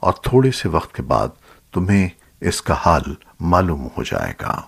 اور تھوڑے سے وقت کے بعد تمہیں اس کا حال معلوم ہو جائے گا۔